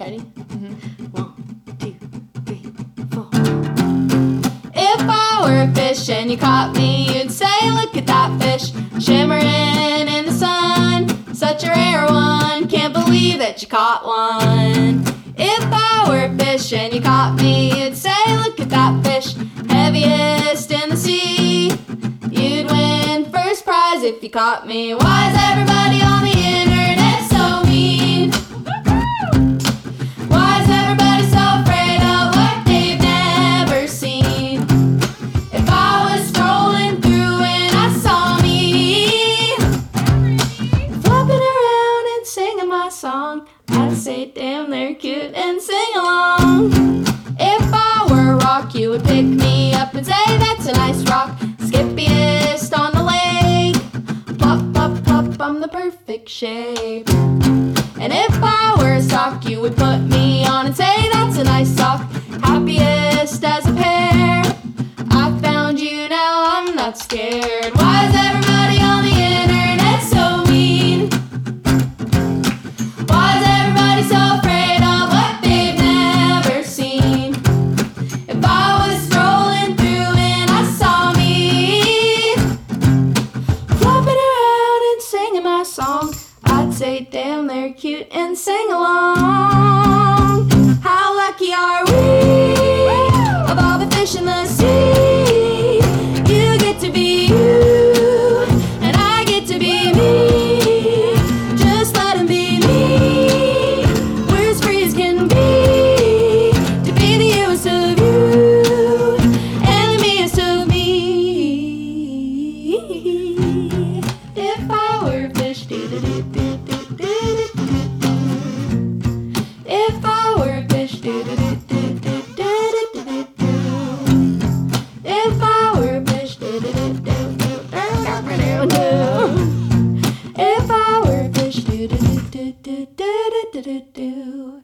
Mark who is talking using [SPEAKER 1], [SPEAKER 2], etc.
[SPEAKER 1] Ready? Mm-hmm. One, two, three, four. If I were a fish and you caught me, you'd say, Look at that fish shimmering in the sun. Such a rare one, can't believe that you caught one. If I were a fish and you caught me, you'd say, Look at that fish, heaviest in the sea. You'd win first prize if you caught me. Why is everybody I'd say, damn, they're cute and sing along. If I were a rock, you would pick me up and say, that's a nice rock, skippiest on the lake. Plop, plop, plop, I'm the perfect shape. And if I were a sock, you would put me on and say, That's a nice sock, happiest as a pair. I found you, now I'm not scared. Why is everybody say, damn, they're cute and sing along. If I were a fish, do do do do do do do do